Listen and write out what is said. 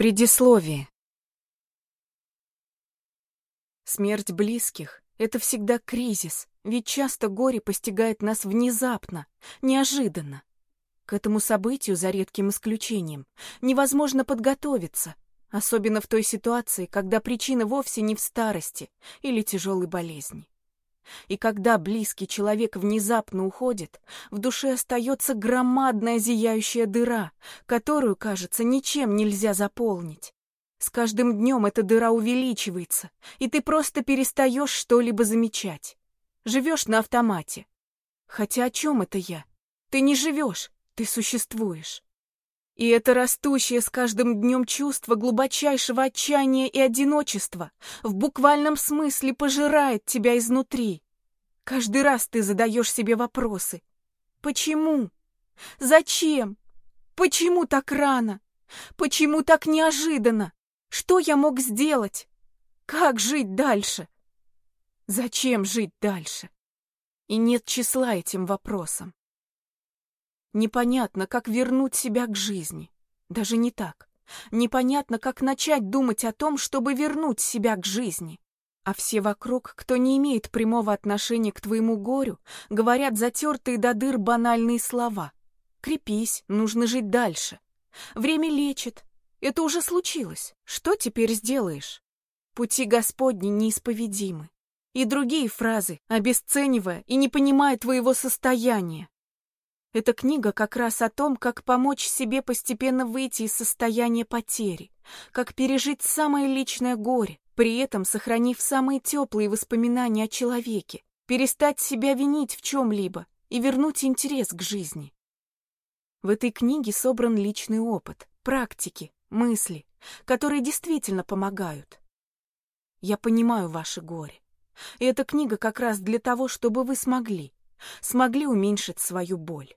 Предисловие. Смерть близких — это всегда кризис, ведь часто горе постигает нас внезапно, неожиданно. К этому событию, за редким исключением, невозможно подготовиться, особенно в той ситуации, когда причина вовсе не в старости или тяжелой болезни. И когда близкий человек внезапно уходит, в душе остается громадная зияющая дыра, которую, кажется, ничем нельзя заполнить. С каждым днем эта дыра увеличивается, и ты просто перестаешь что-либо замечать. Живешь на автомате. Хотя о чем это я? Ты не живешь, ты существуешь. И это растущее с каждым днем чувство глубочайшего отчаяния и одиночества в буквальном смысле пожирает тебя изнутри. Каждый раз ты задаешь себе вопросы. Почему? Зачем? Почему так рано? Почему так неожиданно? Что я мог сделать? Как жить дальше? Зачем жить дальше? И нет числа этим вопросам. Непонятно, как вернуть себя к жизни. Даже не так. Непонятно, как начать думать о том, чтобы вернуть себя к жизни. А все вокруг, кто не имеет прямого отношения к твоему горю, говорят затертые до дыр банальные слова. Крепись, нужно жить дальше. Время лечит. Это уже случилось. Что теперь сделаешь? Пути Господни неисповедимы. И другие фразы, обесценивая и не понимая твоего состояния. Эта книга как раз о том, как помочь себе постепенно выйти из состояния потери, как пережить самое личное горе, при этом сохранив самые теплые воспоминания о человеке, перестать себя винить в чем-либо и вернуть интерес к жизни. В этой книге собран личный опыт, практики, мысли, которые действительно помогают. Я понимаю ваше горе. И эта книга как раз для того, чтобы вы смогли, смогли уменьшить свою боль.